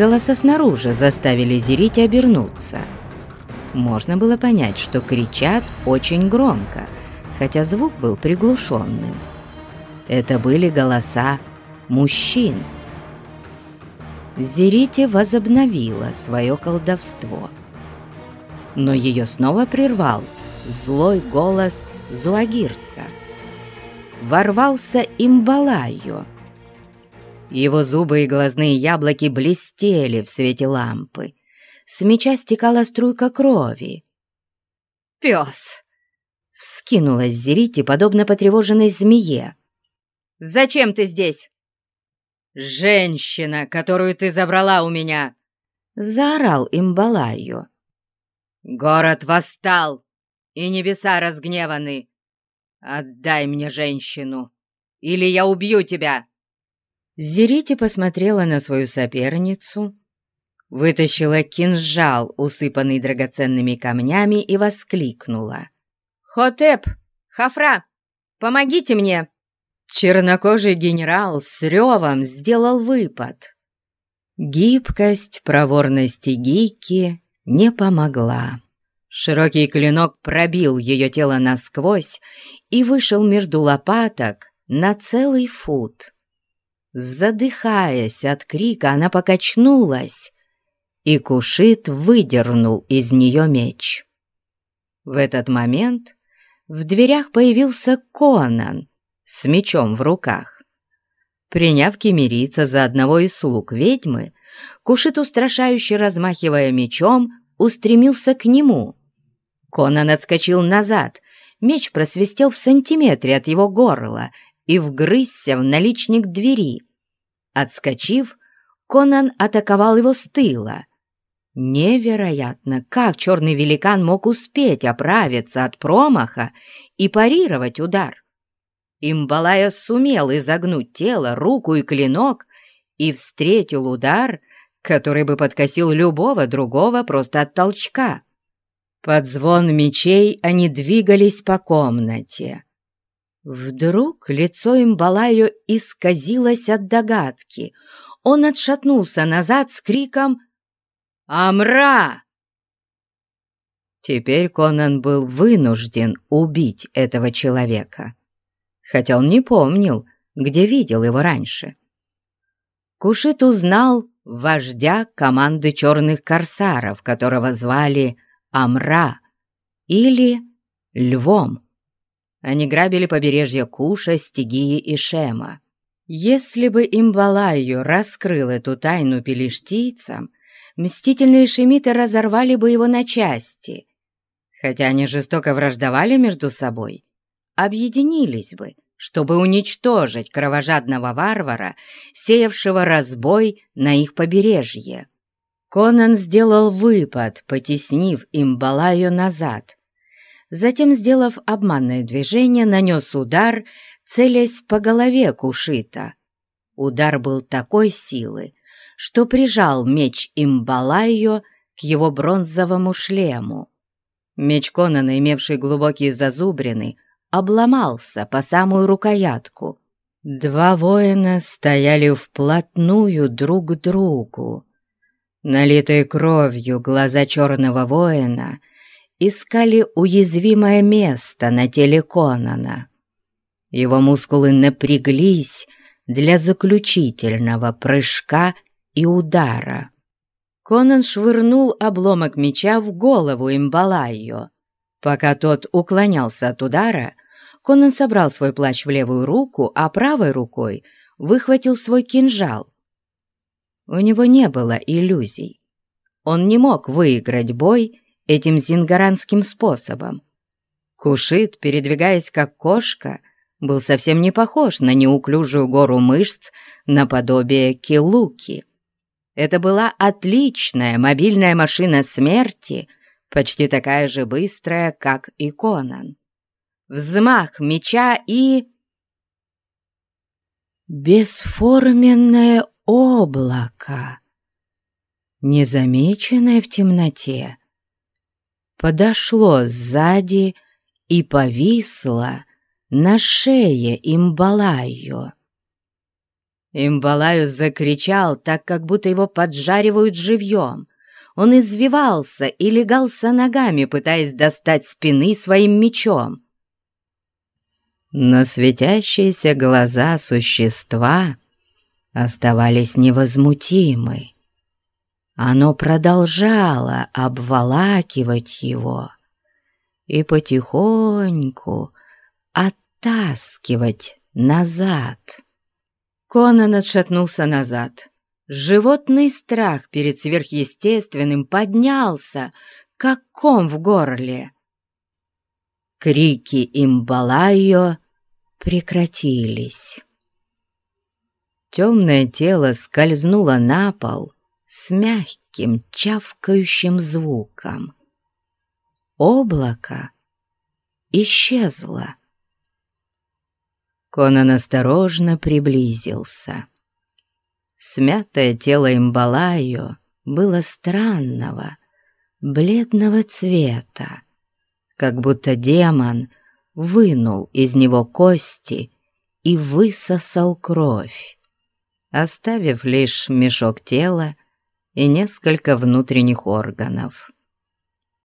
Голоса снаружи заставили Зерити обернуться. Можно было понять, что кричат очень громко, хотя звук был приглушенным. Это были голоса мужчин. Зерити возобновила свое колдовство. Но ее снова прервал злой голос Зуагирца. Ворвался имбалайо. Его зубы и глазные яблоки блестели в свете лампы. С меча стекала струйка крови. «Пес!» — вскинулась Зерити, подобно потревоженной змее. «Зачем ты здесь?» «Женщина, которую ты забрала у меня!» — заорал Имбалайо. «Город восстал, и небеса разгневаны. Отдай мне женщину, или я убью тебя!» Зерити посмотрела на свою соперницу, вытащила кинжал, усыпанный драгоценными камнями, и воскликнула. «Хотеп! Хафра! Помогите мне!» Чернокожий генерал с ревом сделал выпад. Гибкость, проворности Гики не помогла. Широкий клинок пробил ее тело насквозь и вышел между лопаток на целый фут. Задыхаясь от крика, она покачнулась, и Кушит выдернул из нее меч. В этот момент в дверях появился Конан с мечом в руках. Приняв кемерийца за одного из слуг ведьмы, Кушит, устрашающе размахивая мечом, устремился к нему. Конан отскочил назад, меч просвистел в сантиметре от его горла и вгрызся в наличник двери. Отскочив, Конан атаковал его с тыла. Невероятно, как черный великан мог успеть оправиться от промаха и парировать удар. Имбалая сумел изогнуть тело, руку и клинок и встретил удар, который бы подкосил любого другого просто от толчка. Под звон мечей они двигались по комнате. Вдруг лицо Имбалайо исказилось от догадки. Он отшатнулся назад с криком «Амра!». Теперь Конан был вынужден убить этого человека, хотя он не помнил, где видел его раньше. Кушит узнал вождя команды черных корсаров, которого звали Амра или Львом. Они грабили побережье Куша, Стигии и Шема. Если бы Имбалайо раскрыл эту тайну пелештийцам, мстительные шемиты разорвали бы его на части. Хотя они жестоко враждовали между собой, объединились бы, чтобы уничтожить кровожадного варвара, сеявшего разбой на их побережье. Конан сделал выпад, потеснив Имбалайо назад, Затем, сделав обманное движение, нанес удар, целясь по голове Кушита. Удар был такой силы, что прижал меч Имбалайо к его бронзовому шлему. Меч Конана, имевший глубокие зазубрины, обломался по самую рукоятку. Два воина стояли вплотную друг к другу. Налитые кровью глаза черного воина искали уязвимое место на теле Конана. Его мускулы напряглись для заключительного прыжка и удара. Конан швырнул обломок меча в голову Имбалайо. Пока тот уклонялся от удара, Конан собрал свой плащ в левую руку, а правой рукой выхватил свой кинжал. У него не было иллюзий. Он не мог выиграть бой этим зингаранским способом. Кушит, передвигаясь как кошка, был совсем не похож на неуклюжую гору мышц наподобие килуки. Это была отличная мобильная машина смерти, почти такая же быстрая, как и Конан. Взмах меча и... Бесформенное облако, незамеченное в темноте, подошло сзади и повисло на шее имбалайо. Имбалаю закричал, так как будто его поджаривают живьем. Он извивался и легался ногами, пытаясь достать спины своим мечом. Но светящиеся глаза существа оставались невозмутимы. Оно продолжало обволакивать его и потихоньку оттаскивать назад. Конан отшатнулся назад. Животный страх перед сверхъестественным поднялся, как ком в горле. Крики имбалайо прекратились. Темное тело скользнуло на пол с мягким чавкающим звуком. Облако исчезло. Конан осторожно приблизился. Смятое тело Имбалайо было странного, бледного цвета, как будто демон вынул из него кости и высосал кровь, оставив лишь мешок тела и несколько внутренних органов.